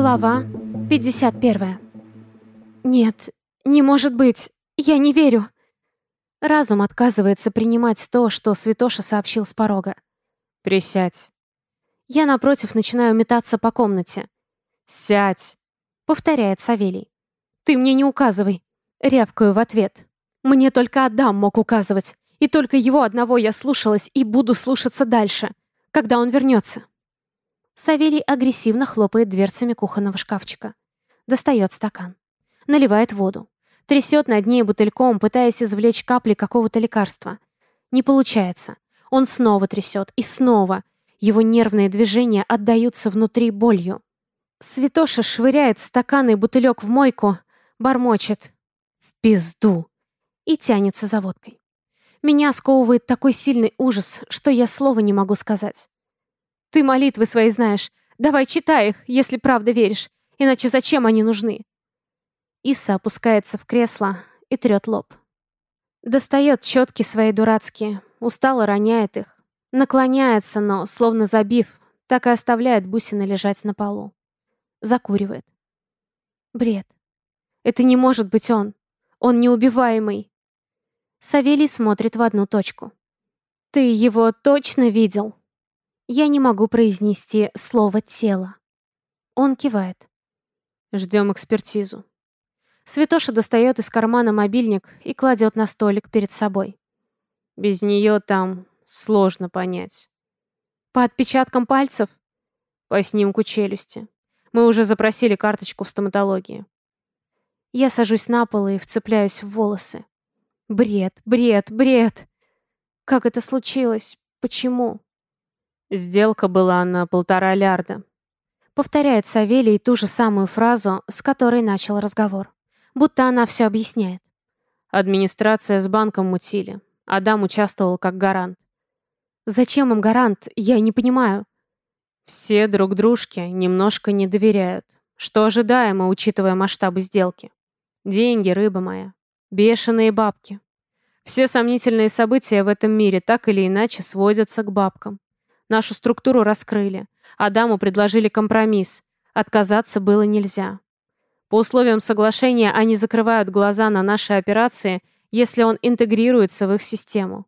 Глава 51. Нет, не может быть. Я не верю. Разум отказывается принимать то, что Святоша сообщил с порога. «Присядь». Я, напротив, начинаю метаться по комнате. «Сядь», — повторяет Савелий. «Ты мне не указывай». Рявкаю в ответ. Мне только Адам мог указывать. И только его одного я слушалась и буду слушаться дальше, когда он вернется. Савелий агрессивно хлопает дверцами кухонного шкафчика. Достает стакан. Наливает воду. Трясет над ней бутыльком, пытаясь извлечь капли какого-то лекарства. Не получается. Он снова трясет. И снова. Его нервные движения отдаются внутри болью. Святоша швыряет стакан и бутылек в мойку, бормочет. В пизду. И тянется за водкой. Меня сковывает такой сильный ужас, что я слова не могу сказать. Ты молитвы свои знаешь. Давай читай их, если правда веришь. Иначе зачем они нужны? Иса опускается в кресло и трет лоб. Достает четки свои дурацкие, устало роняет их. Наклоняется, но, словно забив, так и оставляет бусины лежать на полу. Закуривает. Бред. Это не может быть он. Он неубиваемый. Савелий смотрит в одну точку. Ты его точно видел? Я не могу произнести слово «тело». Он кивает. Ждем экспертизу. Святоша достает из кармана мобильник и кладет на столик перед собой. Без нее там сложно понять. По отпечаткам пальцев? По снимку челюсти. Мы уже запросили карточку в стоматологии. Я сажусь на пол и вцепляюсь в волосы. Бред, бред, бред. Как это случилось? Почему? Сделка была на полтора лярда. Повторяет Савелий ту же самую фразу, с которой начал разговор будто она все объясняет. Администрация с банком мутили. Адам участвовал как гарант. Зачем им гарант? Я не понимаю. Все друг дружке немножко не доверяют. Что ожидаемо, учитывая масштабы сделки. Деньги, рыба моя. Бешеные бабки. Все сомнительные события в этом мире так или иначе сводятся к бабкам. Нашу структуру раскрыли. Адаму предложили компромисс. Отказаться было нельзя. По условиям соглашения они закрывают глаза на наши операции, если он интегрируется в их систему.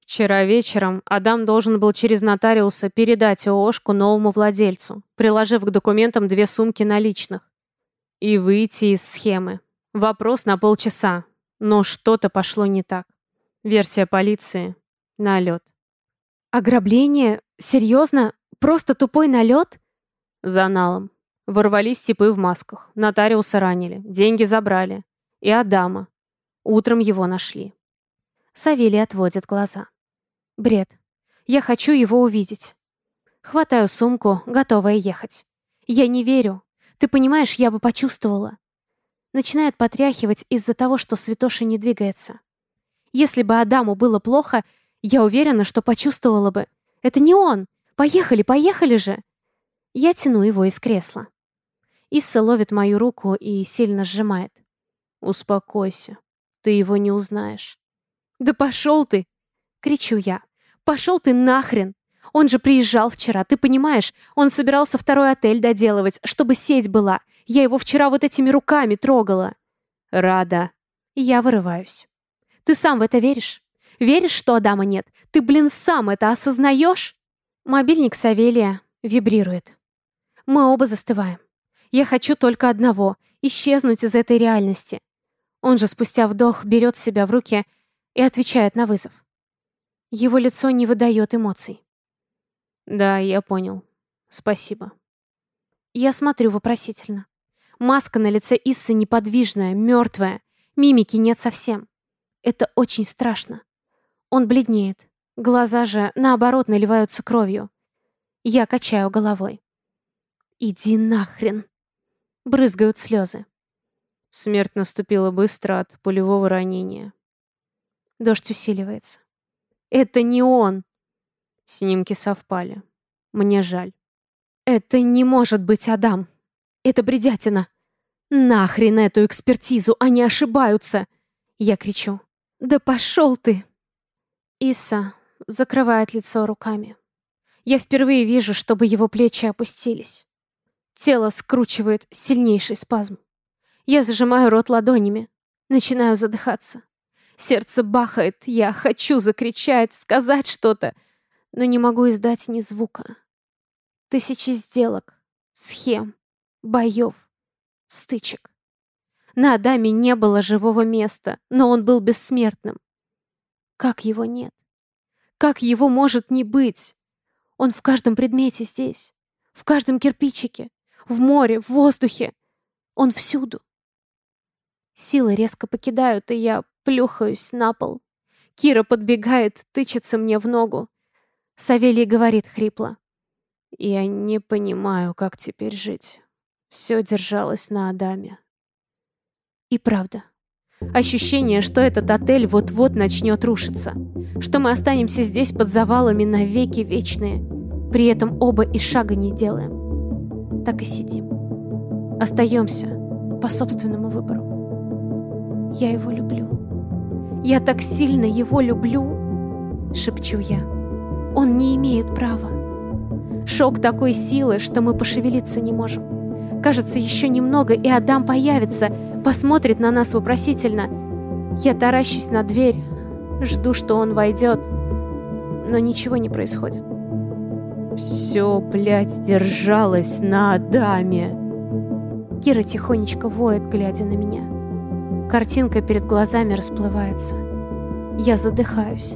Вчера вечером Адам должен был через нотариуса передать ООшку новому владельцу, приложив к документам две сумки наличных. И выйти из схемы. Вопрос на полчаса. Но что-то пошло не так. Версия полиции. Налет. Ограбление? Серьезно? Просто тупой налет? За налом. Ворвались типы в масках. Нотариуса ранили. Деньги забрали. И Адама. Утром его нашли. Савелий отводит глаза. Бред. Я хочу его увидеть. Хватаю сумку, готовая ехать. Я не верю. Ты понимаешь, я бы почувствовала. Начинает потряхивать из-за того, что Святоша не двигается. Если бы Адаму было плохо, я уверена, что почувствовала бы. Это не он. Поехали, поехали же. Я тяну его из кресла. Исса ловит мою руку и сильно сжимает. «Успокойся. Ты его не узнаешь». «Да пошел ты!» — кричу я. «Пошел ты нахрен! Он же приезжал вчера, ты понимаешь? Он собирался второй отель доделывать, чтобы сеть была. Я его вчера вот этими руками трогала». «Рада». Я вырываюсь. «Ты сам в это веришь? Веришь, что Адама нет? Ты, блин, сам это осознаешь?» Мобильник Савелия вибрирует. Мы оба застываем. Я хочу только одного — исчезнуть из этой реальности. Он же спустя вдох берет себя в руки и отвечает на вызов. Его лицо не выдает эмоций. Да, я понял. Спасибо. Я смотрю вопросительно. Маска на лице Иссы неподвижная, мертвая. Мимики нет совсем. Это очень страшно. Он бледнеет. Глаза же, наоборот, наливаются кровью. Я качаю головой. «Иди нахрен!» Брызгают слезы. Смерть наступила быстро от пулевого ранения. Дождь усиливается. Это не он. Снимки совпали. Мне жаль. Это не может быть Адам. Это бредятина. Нахрен эту экспертизу, они ошибаются. Я кричу. Да пошел ты. Иса закрывает лицо руками. Я впервые вижу, чтобы его плечи опустились. Тело скручивает сильнейший спазм. Я зажимаю рот ладонями, начинаю задыхаться. Сердце бахает, я хочу закричать, сказать что-то, но не могу издать ни звука. Тысячи сделок, схем, боев, стычек. На Адаме не было живого места, но он был бессмертным. Как его нет? Как его может не быть? Он в каждом предмете здесь, в каждом кирпичике, в море, в воздухе. Он всюду. Силы резко покидают, и я плюхаюсь на пол. Кира подбегает, тычется мне в ногу. Савелий говорит хрипло. «Я не понимаю, как теперь жить. Все держалось на Адаме». И правда. Ощущение, что этот отель вот-вот начнет рушиться. Что мы останемся здесь под завалами навеки вечные. При этом оба и шага не делаем. Так и сидим. Остаемся по собственному выбору. Я его люблю. Я так сильно его люблю, шепчу я. Он не имеет права. Шок такой силы, что мы пошевелиться не можем. Кажется, еще немного, и Адам появится, посмотрит на нас вопросительно. Я таращусь на дверь, жду, что он войдет, но ничего не происходит. Все, блядь, держалось на Адаме. Кира тихонечко воет, глядя на меня. Картинка перед глазами расплывается. Я задыхаюсь.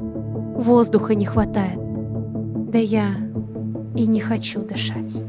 Воздуха не хватает. Да я и не хочу дышать.